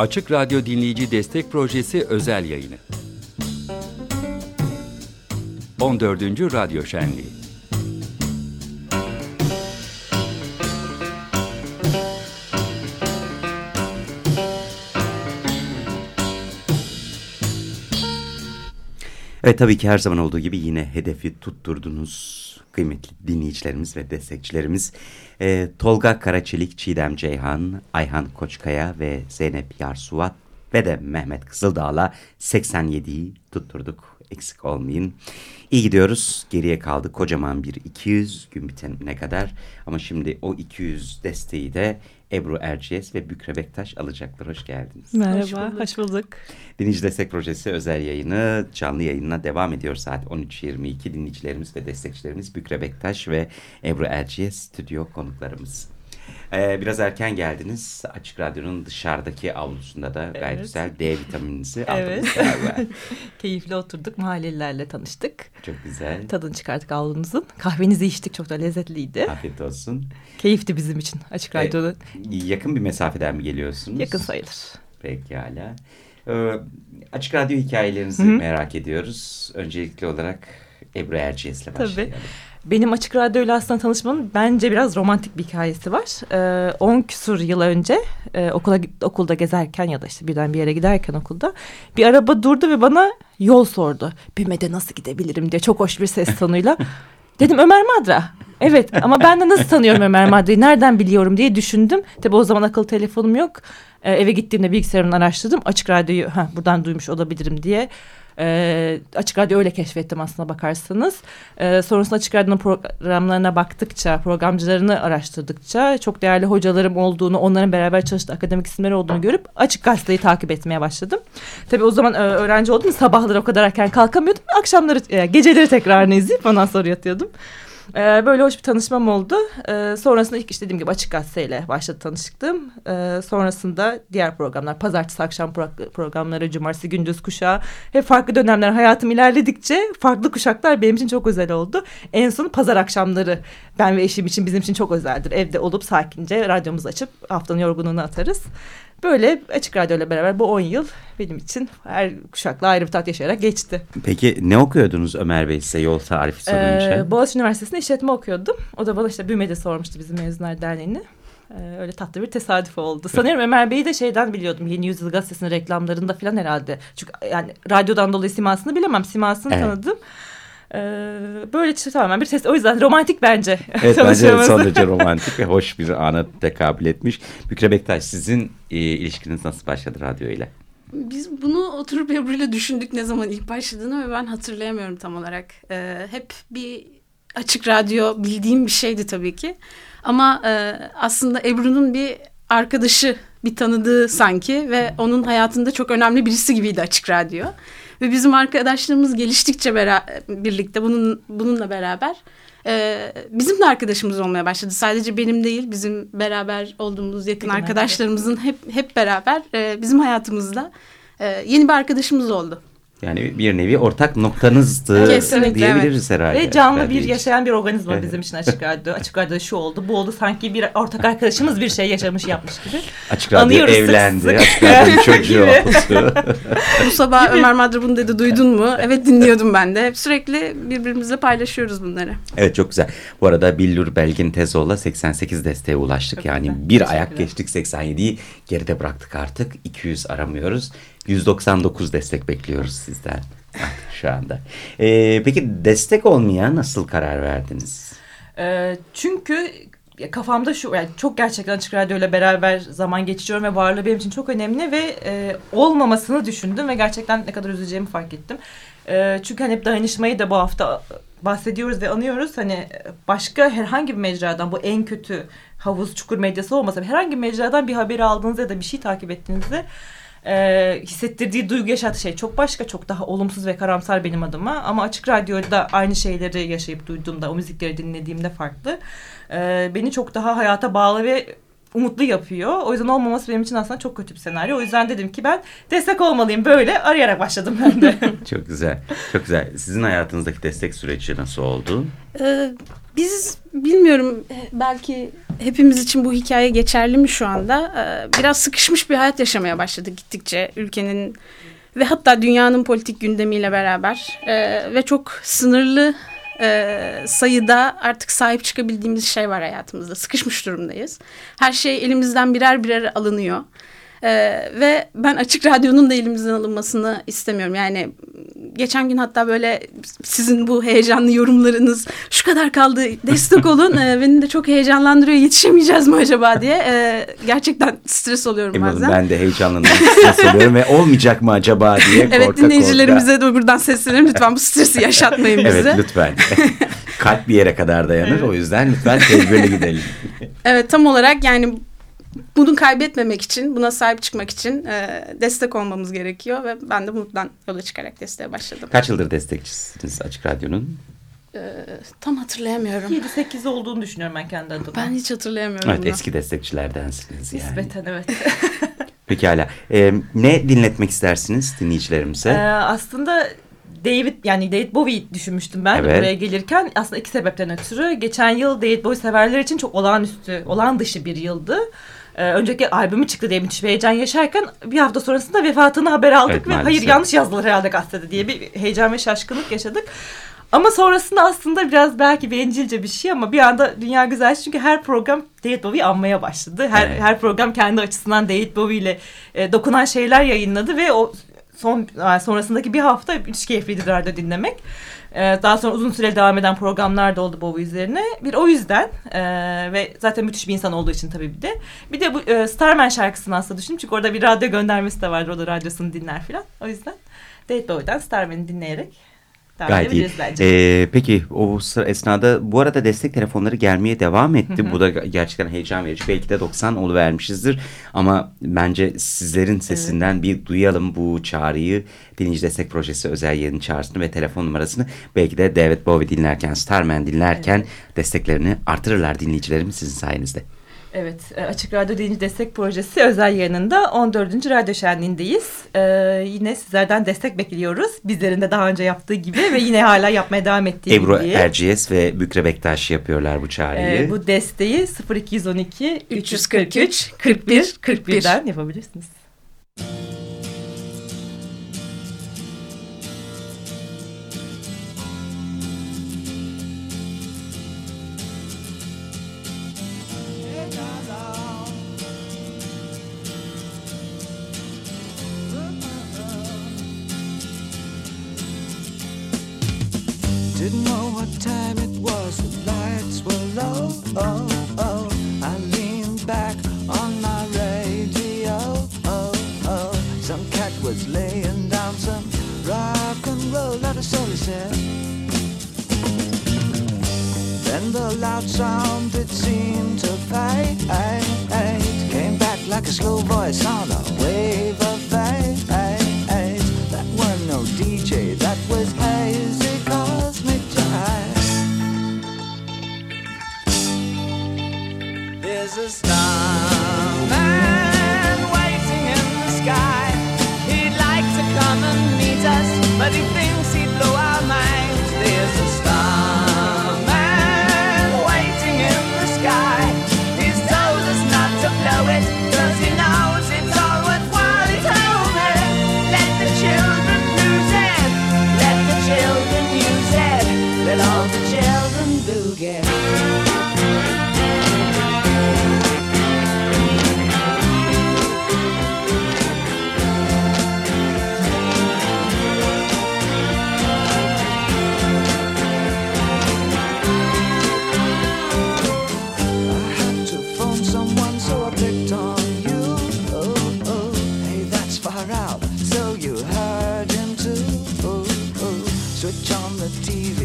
Açık Radyo Dinleyici Destek Projesi özel yayını. 14. Radyo Şenliği. Evet tabii ki her zaman olduğu gibi yine hedefi tutturdunuz kıymetli dinleyicilerimiz ve destekçilerimiz. Ee, Tolga Karaçelik, Çiğdem Ceyhan, Ayhan Koçkaya ve Zeynep Yarsuvat ve de Mehmet Kızıldağ'la 87'yi tutturduk. Eksik olmayın. İyi gidiyoruz. Geriye kaldı kocaman bir 200 gün bitene kadar. Ama şimdi o 200 desteği de Ebru Erciyes ve Bükre Bektaş alacaklar. Hoş geldiniz. Merhaba, hoş bulduk. Hoş bulduk. Dinleyici Destek Projesi özel yayını canlı yayınına devam ediyor saat 13.22. Dinleyicilerimiz ve destekçilerimiz Bükre Bektaş ve Ebru Erciyes stüdyo konuklarımız. Ee, biraz erken geldiniz. Açık Radyo'nun dışarıdaki avlusunda da gayet evet. güzel D vitamininizi aldınız. Evet. Keyifli oturduk. Mahallelilerle tanıştık. Çok güzel. Tadını çıkarttık avlunuzun. Kahvenizi içtik. Çok da lezzetliydi. Afiyet olsun. Keyifti bizim için Açık Radyo'da. Ee, yakın bir mesafeden mi geliyorsunuz? Yakın sayılır. Pekala. Ee, açık Radyo hikayelerinizi Hı -hı. merak ediyoruz. Öncelikli olarak Ebru Erciyes'le başlayalım. Tabii. Benim Açık Radyo ile aslında tanışmamın bence biraz romantik bir hikayesi var. 10 ee, küsur yıl önce e, okula okulda gezerken ya da işte birden bir yere giderken okulda bir araba durdu ve bana yol sordu. BİM'e nasıl gidebilirim diye çok hoş bir ses tonuyla. Dedim Ömer Madra. Evet ama ben de nasıl tanıyorum Ömer Madra'yı nereden biliyorum diye düşündüm. Tabi o zaman akıllı telefonum yok. Ee, eve gittiğimde bilgisayarımdan araştırdım. Açık radyoyu ha, buradan duymuş olabilirim diye. E, Açık Radyo öyle keşfettim aslında bakarsanız. E, sonrasında Açık Radyo'nun programlarına baktıkça, programcılarını araştırdıkça çok değerli hocalarım olduğunu, onların beraber çalıştığı akademik isimler olduğunu görüp Açık Gazete'yi takip etmeye başladım. Tabii o zaman e, öğrenci olduğum sabahları o kadar erken kalkamıyordum. Akşamları, e, geceleri tekrarını izleyip ondan sonra yatıyordum. Ee, böyle hoş bir tanışmam oldu. Ee, sonrasında ilk işte dediğim gibi Açık Gazete'yle başladı tanıştım. Ee, sonrasında diğer programlar, pazartesi akşam pro programları, cumartesi gündüz kuşağı. Hep farklı dönemler hayatım ilerledikçe farklı kuşaklar benim için çok özel oldu. En son pazar akşamları ben ve eşim için bizim için çok özeldir. Evde olup sakince radyomuzu açıp haftanın yorgunluğunu atarız. Böyle Açık Radyo ile beraber bu 10 yıl benim için her kuşakla ayrı bir tat yaşayarak geçti. Peki ne okuyordunuz Ömer Bey size yol tarifi sorunca? Ee, Boğaziçi Üniversitesi'nde işletme okuyordum. O da bana işte BÜME'de sormuştu bizim Mezunlar Derneği'ni. Ee, öyle tatlı bir tesadüf oldu. Sanıyorum Ömer Bey'i de şeyden biliyordum. Yeni Yüzyıl Gazetesi'nin reklamlarında falan herhalde. Çünkü yani radyodan dolayı simasını bilemem. Simasını evet. tanıdım. Ee, böyle işte tamamen bir ses. O yüzden romantik bence. Evet bence son derece romantik ve hoş bir ana tekabül etmiş. Bükre Bektaş sizin e, ilişkiniz nasıl başladı radyo ile? Biz bunu oturup Ebru ile düşündük ne zaman ilk başladığını ve ben hatırlayamıyorum tam olarak. Ee, hep bir açık radyo bildiğim bir şeydi tabii ki. Ama e, aslında Ebru'nun bir arkadaşı, bir tanıdığı sanki ve onun hayatında çok önemli birisi gibiydi açık radyo. Ve bizim arkadaşlığımız geliştikçe birlikte bunun bununla beraber e, bizim de arkadaşımız olmaya başladı. Sadece benim değil bizim beraber olduğumuz yakın Yakın arkadaşlarımızın hep hep beraber e, bizim hayatımızda e, yeni bir arkadaşımız oldu. Yani bir nevi ortak noktanızdı Kesinlikle, diyebiliriz evet. herhalde. Ve canlı bir yaşayan bir organizma evet. bizim için Açık Radyo. Açık Radyo şu oldu, bu oldu. Sanki bir ortak arkadaşımız bir şey yaşamış yapmış gibi. Açık Radyo Anıyoruz evlendi. Sık Açık Radyo çocuğu oldu. bu sabah Ömer Madra bunu dedi duydun mu? Evet dinliyordum ben de. Hep sürekli birbirimizle paylaşıyoruz bunları. Evet çok güzel. Bu arada Billur Belgin Tezoğlu'la 88 desteğe ulaştık. Çok yani güzel. bir ayak geçtik 87'yi geride bıraktık artık. 200 aramıyoruz. 199 destek bekliyoruz sizden şu anda. Ee, peki destek olmaya nasıl karar verdiniz? Ee, çünkü kafamda şu yani çok gerçekten Açık Radyo ile beraber zaman geçiriyorum ve varlığı benim için çok önemli ve e, olmamasını düşündüm ve gerçekten ne kadar üzüleceğimi fark ettim. E, çünkü hani hep dayanışmayı da bu hafta bahsediyoruz ve anıyoruz. Hani başka herhangi bir mecradan bu en kötü havuz çukur medyası olmasa herhangi bir mecradan bir haberi aldığınızda ya da bir şey takip ettiğinizde e, hissettirdiği duygu yaşattığı şey çok başka, çok daha olumsuz ve karamsar benim adıma. Ama açık radyoda aynı şeyleri yaşayıp duyduğumda, o müzikleri dinlediğimde farklı. E, beni çok daha hayata bağlı ve umutlu yapıyor. O yüzden olmaması benim için aslında çok kötü bir senaryo. O yüzden dedim ki ben destek olmalıyım böyle arayarak başladım ben de. çok güzel. Çok güzel. Sizin hayatınızdaki destek süreci nasıl oldu? Ee, biz bilmiyorum belki hepimiz için bu hikaye geçerli mi şu anda? Ee, biraz sıkışmış bir hayat yaşamaya başladık gittikçe ülkenin ve hatta dünyanın politik gündemiyle beraber ee, ve çok sınırlı e, sayıda artık sahip çıkabildiğimiz şey var hayatımızda. Sıkışmış durumdayız. Her şey elimizden birer birer alınıyor. Ee, ve ben açık radyonun da elimizden alınmasını istemiyorum. Yani geçen gün hatta böyle sizin bu heyecanlı yorumlarınız şu kadar kaldı destek olun. ee, beni de çok heyecanlandırıyor yetişemeyeceğiz mi acaba diye. Ee, gerçekten stres oluyorum Eminim bazen. Ben de heyecanlanıyorum stres oluyorum ve olmayacak mı acaba diye korka Evet dinleyicilerimize de buradan seslenelim lütfen bu stresi yaşatmayın bize. Evet lütfen. Kalp bir yere kadar dayanır o yüzden lütfen tedbirli gidelim. Evet tam olarak yani bunu kaybetmemek için, buna sahip çıkmak için e, destek olmamız gerekiyor ve ben de buradan yola çıkarak desteğe başladım. Kaç yıldır destekçisiniz Açık Radyo'nun? E, tam hatırlayamıyorum. 7-8 olduğunu düşünüyorum ben kendi adıma. Ben hiç hatırlayamıyorum. Evet bunu. eski destekçilerdensiniz yani. Nispeten evet. Pekala. Ee, ne dinletmek istersiniz dinleyicilerimize? Ee, aslında David yani David Bowie düşünmüştüm ben Evet. buraya gelirken. Aslında iki sebepten ötürü. Geçen yıl David Bowie severler için çok olağanüstü, olağan dışı bir yıldı. Ee, önceki albümü çıktı diye müthiş bir heyecan yaşarken bir hafta sonrasında vefatını haber aldık Evet, ve maalesef. hayır yanlış yazdılar herhalde gazetede diye bir heyecan ve şaşkınlık yaşadık. Ama sonrasında aslında biraz belki bencilce bir şey ama bir anda dünya güzel çünkü her program David Bowie'yi anmaya başladı. Her, Evet. her program kendi açısından David Bowie ile e, dokunan şeyler yayınladı ve o son sonrasındaki bir hafta müthiş keyifliydi radyo dinlemek. Ee, daha sonra uzun süre devam eden programlar da oldu Bowie üzerine. Bir o yüzden e, ve zaten müthiş bir insan olduğu için tabii bir de. Bir de bu e, Starman şarkısını aslında düşündüm. Çünkü orada bir radyo göndermesi de vardır. O da radyosunu dinler filan. O yüzden David Bowie'den Starman'i dinleyerek devam Gayet iyi. bence. Ee, peki o sıra esnada bu arada destek telefonları gelmeye devam etti. Bu da gerçekten heyecan verici. Belki de 90 oluvermişizdir. Ama bence sizlerin sesinden bir duyalım bu çağrıyı. Dinleyici Destek Projesi özel yayın çağrısını ve telefon numarasını. Belki de David Bowie dinlerken, Starman dinlerken desteklerini artırırlar dinleyicilerimiz sizin sayenizde. Evet, e, Açık Radyo Dinleyici Destek Projesi özel yayınında 14. Radyo Şenliği'ndeyiz. Ee, yine sizlerden destek bekliyoruz. Bizlerin de daha önce yaptığı gibi ve yine hala yapmaya devam ettiği Ebru gibi. Erciyes ve Bükre Bektaş yapıyorlar bu çağrıyı. Ee, bu desteği 0212 343 41 41'den yapabilirsiniz. Then the loud sound it seemed to fade. Came back like a slow voice on a reality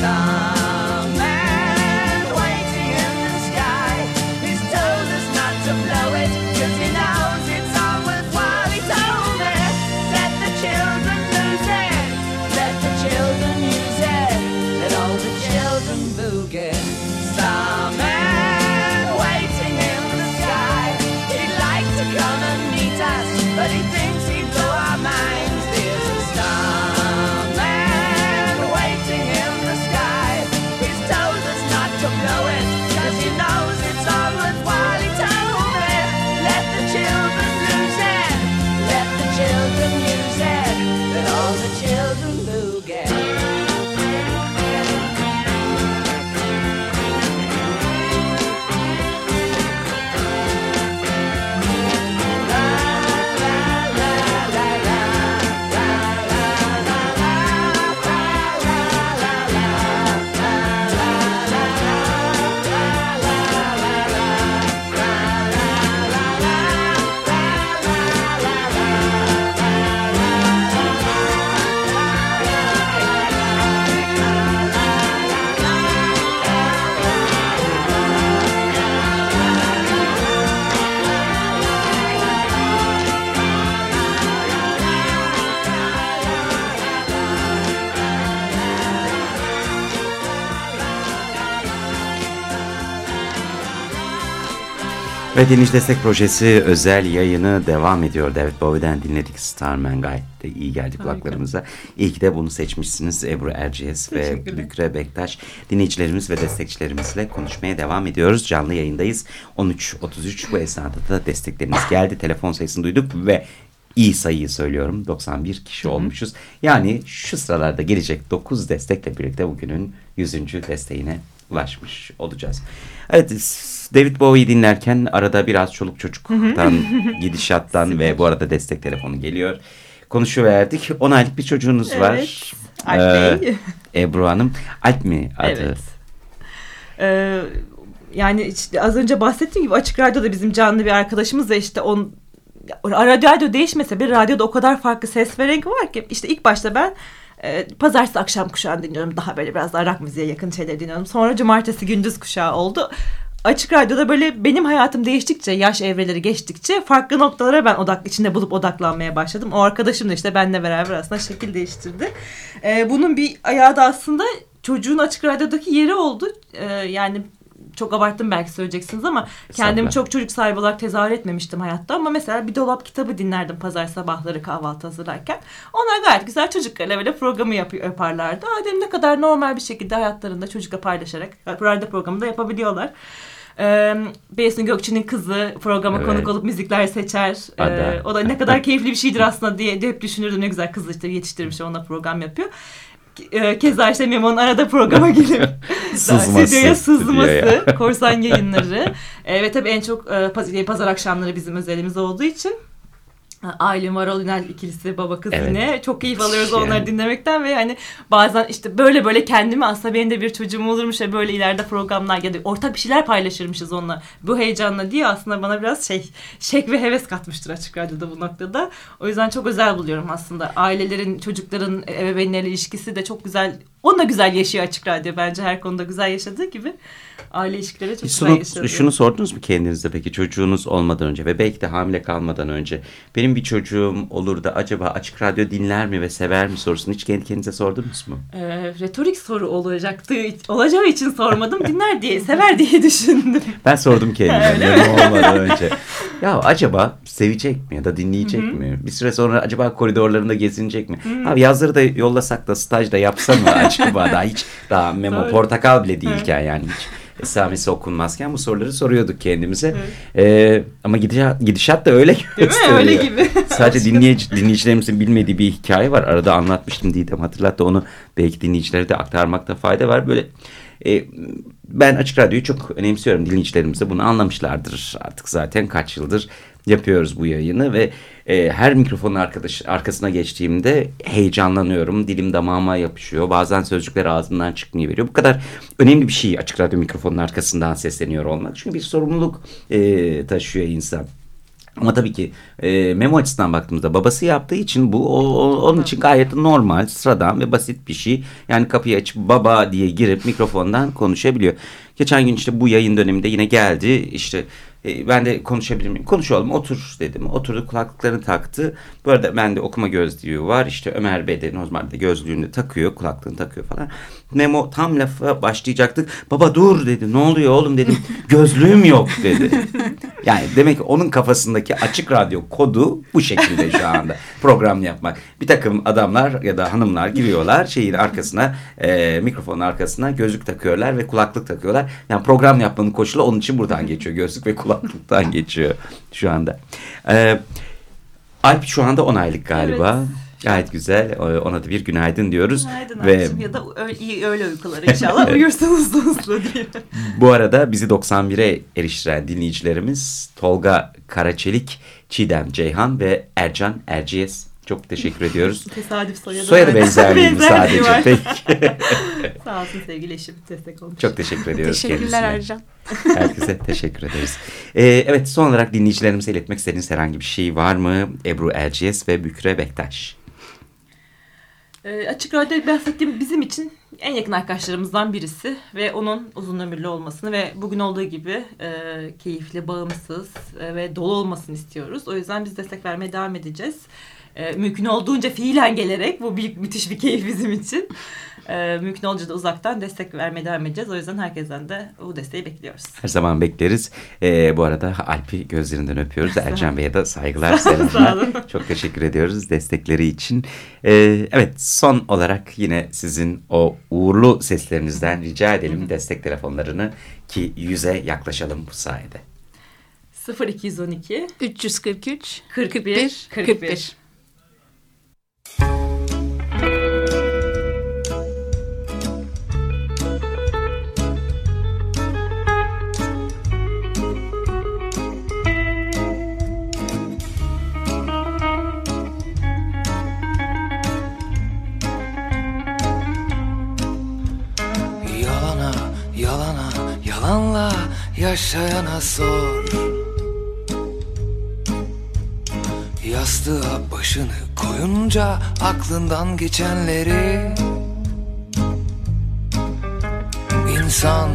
time. Ve Dinleyici Destek Projesi özel yayını devam ediyor. David Bowie'den dinledik Starman gayet de iyi geldi kulaklarımıza. İyi ki de bunu seçmişsiniz Ebru Erciyes ve. Bükre Bektaş. Dinleyicilerimiz ve destekçilerimizle konuşmaya devam ediyoruz. Canlı yayındayız. 13.33 bu esnada da destekleriniz geldi. Telefon sayısını duyduk ve iyi sayıyı söylüyorum. 91 kişi olmuşuz. Yani şu sıralarda gelecek 9 destekle birlikte bugünün 100. desteğine ulaşmış olacağız. Evet David Bowie'yi dinlerken arada biraz çoluk çocuktan, gidişattan ve bu arada destek telefonu geliyor. Konuşuverdik. 10 aylık bir çocuğunuz var. Evet. Alp Bey. Ebru Hanım. Alp mi adı? Evet. Ee, yani işte az önce bahsettiğim gibi Açık Radyo'da bizim canlı bir arkadaşımız da işte on radyo, radyo değişmese bir radyoda o kadar farklı ses ve renk var ki işte ilk başta ben e, pazartesi akşam kuşağını dinliyorum. Daha böyle biraz daha rock müziğe yakın şeyleri dinliyorum. Sonra cumartesi gündüz kuşağı oldu. Açık Radyo'da böyle benim hayatım değiştikçe, yaş evreleri geçtikçe farklı noktalara ben odak içinde bulup odaklanmaya başladım. O arkadaşım da işte benimle beraber aslında şekil değiştirdi. Ee, bunun bir ayağı da aslında çocuğun Açık Radyo'daki yeri oldu. Ee, yani çok abarttım belki söyleyeceksiniz ama kendimi çok çocuk sahibi olarak tezahür etmemiştim hayatta. Ama mesela bir dolap kitabı dinlerdim pazar sabahları kahvaltı hazırlarken. Onlar gayet güzel çocuklarla böyle programı yapıyor, yaparlardı. Aa dedim ne kadar normal bir şekilde hayatlarında çocukla paylaşarak radyo programı da yapabiliyorlar. Ee, Besin Gökçe'nin kızı programa Evet. konuk olup müzikler seçer. Ee, o da ne kadar keyifli bir şeydir aslında diye de hep düşünürdüm. Ne güzel kızı işte yetiştirmiş ona program yapıyor. Ee, Keza işte Memo'nun arada programa gelip Sızması. stüdyoya sızması, korsan yayınları. Ee, ve tabii en çok e, pazar, pazar akşamları bizim özelimiz olduğu için Aylin Varol Ünal ikilisi baba kız Evet. yine çok keyif alıyoruz Yani. onları dinlemekten ve hani bazen işte böyle böyle kendimi aslında benim de bir çocuğum olurmuş ve böyle ileride programlar ya da ortak bir şeyler paylaşırmışız onunla bu heyecanla diye aslında bana biraz şey şek ve heves katmıştır açık radyoda bu noktada. O yüzden çok özel buluyorum aslında. Ailelerin, çocukların, ebeveynlerle ilişkisi de çok güzel. Onunla güzel yaşıyor açık radyo bence her konuda güzel yaşadığı gibi. Aile ilişkileri çok şunu, yaşanıyor. şunu sordunuz mu kendinize peki çocuğunuz olmadan önce ve belki de hamile kalmadan önce benim bir çocuğum olur da acaba açık radyo dinler mi ve sever mi sorusunu hiç kendi kendinize sordunuz mu? Ee, retorik soru olacaktı. Olacağı için sormadım. Dinler diye, sever diye düşündüm. Ben sordum kendime olmadan önce. Ya acaba sevecek mi ya da dinleyecek mi? Bir süre sonra acaba koridorlarında gezinecek mi? Abi yazları da yollasak da stajda yapsa mı acaba? Daha hiç daha memo portakal bile değilken yani hiç esamesi okunmazken bu soruları soruyorduk kendimize. Ee, ama gidişat, gidişat da öyle Değil mi? gösteriyor. Öyle gibi. Sadece dinleyici, dinleyicilerimizin bilmediği bir hikaye var. Arada anlatmıştım Didem hatırlattı onu. Belki dinleyicilere de aktarmakta fayda var. Böyle E, ben Açık Radyo'yu çok önemsiyorum. Dinleyicilerimiz de bunu anlamışlardır. Artık zaten kaç yıldır yapıyoruz bu yayını ve e, her mikrofonun arkadaş, arkasına geçtiğimde heyecanlanıyorum. Dilim damağıma yapışıyor. Bazen sözcükler ağzımdan çıkmıyor veriyor. Bu kadar önemli bir şey Açık Radyo mikrofonun arkasından sesleniyor olmak. Çünkü bir sorumluluk e, taşıyor insan. Ama tabii ki e, Memo açısından baktığımızda babası yaptığı için bu o, onun için gayet normal, sıradan ve basit bir şey. Yani kapıyı açıp baba diye girip mikrofondan konuşabiliyor. Geçen gün işte bu yayın döneminde yine geldi. İşte e, ben de konuşabilir miyim? Konuş otur dedim. Oturdu kulaklıklarını taktı. Bu arada bende okuma gözlüğü var. İşte Ömer Bey de normalde gözlüğünü takıyor, kulaklığını takıyor falan. Memo tam lafa başlayacaktık. Baba dur dedi. Ne oluyor oğlum dedim. Gözlüğüm yok dedi. Yani demek ki onun kafasındaki açık radyo kodu bu şekilde şu anda program yapmak. Bir takım adamlar ya da hanımlar giriyorlar şeyin arkasına e, mikrofonun arkasına gözlük takıyorlar ve kulaklık takıyorlar. Yani program yapmanın koşulu onun için buradan geçiyor. Gözlük ve kulaklıktan geçiyor şu anda. E, Alp şu anda 10 aylık galiba. Evet. Gayet güzel. Ona da bir günaydın diyoruz. Günaydın ve ya da öyle, iyi öğle uykuları inşallah. Uyursanız da uslu diye. Bu arada bizi 91'e eriştiren dinleyicilerimiz Tolga Karaçelik, Çiğdem Ceyhan ve Ercan Erciyes. Çok teşekkür ediyoruz. Tesadüf soyadı. Soyadı benzerliği sadece? var. Peki. Sağ olsun sevgili eşim destek olmuş. Çok teşekkür ediyoruz Teşekkürler kendisine. Ercan. Herkese teşekkür ederiz. Ee, evet son olarak dinleyicilerimize iletmek istediğiniz herhangi bir şey var mı? Ebru Erciyes ve Bükre Bektaş. Ee, açık Radyo bahsettiğim bizim için en yakın arkadaşlarımızdan birisi ve onun uzun ömürlü olmasını ve bugün olduğu gibi e, keyifli, bağımsız e, ve dolu olmasını istiyoruz. O yüzden biz destek vermeye devam edeceğiz. E, mümkün olduğunca fiilen gelerek bu büyük müthiş bir keyif bizim için. E, mümkün olduğunca da uzaktan destek vermeye devam edeceğiz. O yüzden herkesten de bu desteği bekliyoruz. Her zaman bekleriz. Ee, bu arada Alp'i gözlerinden öpüyoruz. Ercan Bey'e de saygılar, selamlar. Çok teşekkür ediyoruz destekleri için. Ee, evet son olarak yine sizin o uğurlu seslerinizden rica edelim destek telefonlarını ki yüze yaklaşalım bu sayede. 0212 343 41 41 41. yalanla yaşayana sor. Yastığa başını koyunca aklından geçenleri. İnsan,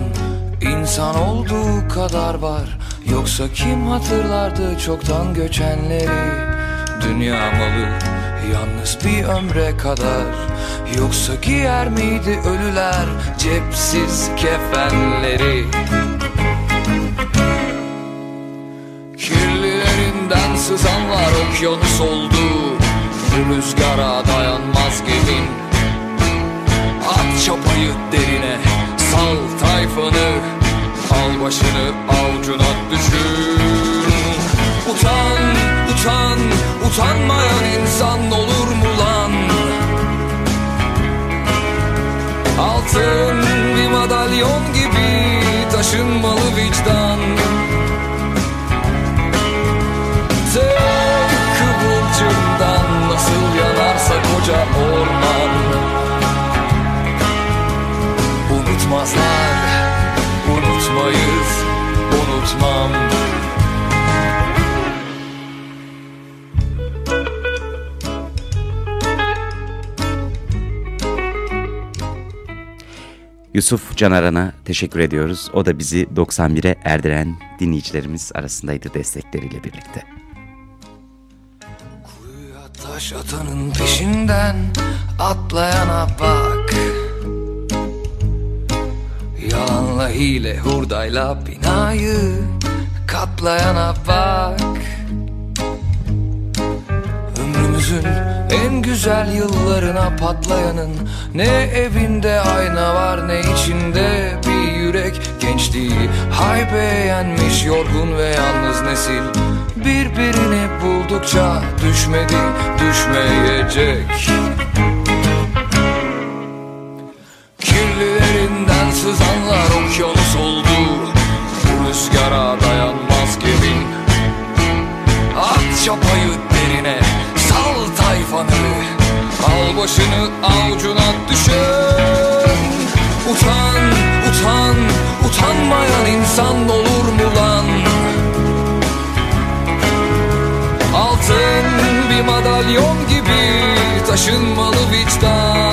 insan olduğu kadar var. Yoksa kim hatırlardı çoktan göçenleri? Dünya malı yalnız bir ömre kadar. Yoksa giyer miydi ölüler cepsiz kefenleri Kirlilerinden sızanlar okyanus oldu. Bu rüzgara dayanmaz gemin At çapayı derine Sal tayfanı. Al başını avucuna düşün Utan, utan, utanmayan insan olur mu lan? Altın bir madalyon gibi taşınmalı vicdan Yusuf Canaran'a teşekkür ediyoruz. O da bizi 91'e erdiren dinleyicilerimiz arasındaydı destekleriyle birlikte. Kuyuya taş atanın peşinden atlayana bak Yalanla hile hurdayla binayı katlayana bak Ömrümüzün en güzel yıllarına patlayanın Ne evinde ayna var ne içinde bir yürek Gençliği. Haybe yenmiş yorgun ve yalnız nesil. Birbirini buldukça düşmedi düşmeyecek. Kirlilerinden sızanlar okyanus oldu. Bu rüzgara dayanmaz gemin At çapayı derine Sal tayfanı Al başını avucuna düşün. Utan, utan, utanmayan insan olur mu lan? Altın bir madalyon gibi taşınmalı vicdan.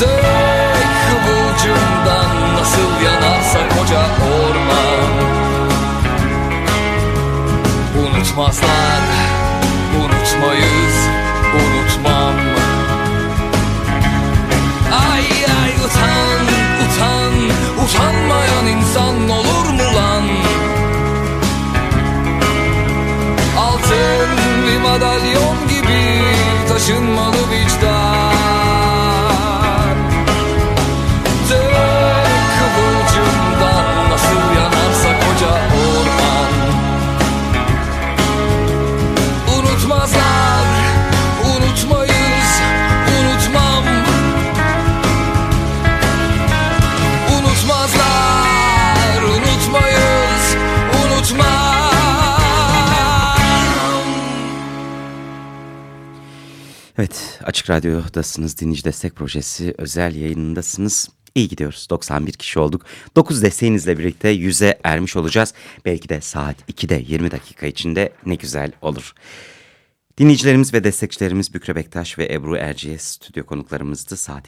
Tek kıvılcımdan nasıl yanarsa koca orman. Unutmazlar, madalyon gibi taşınmalı vicdan Açık Radyo'dasınız. Dinleyici Destek Projesi özel yayınındasınız. İyi gidiyoruz. 91 kişi olduk. 9 desteğinizle birlikte 100'e ermiş olacağız. Belki de saat 2'de 20 dakika içinde ne güzel olur. Dinleyicilerimiz ve destekçilerimiz Bükre Bektaş ve Ebru Erciyes stüdyo konuklarımızdı. Saat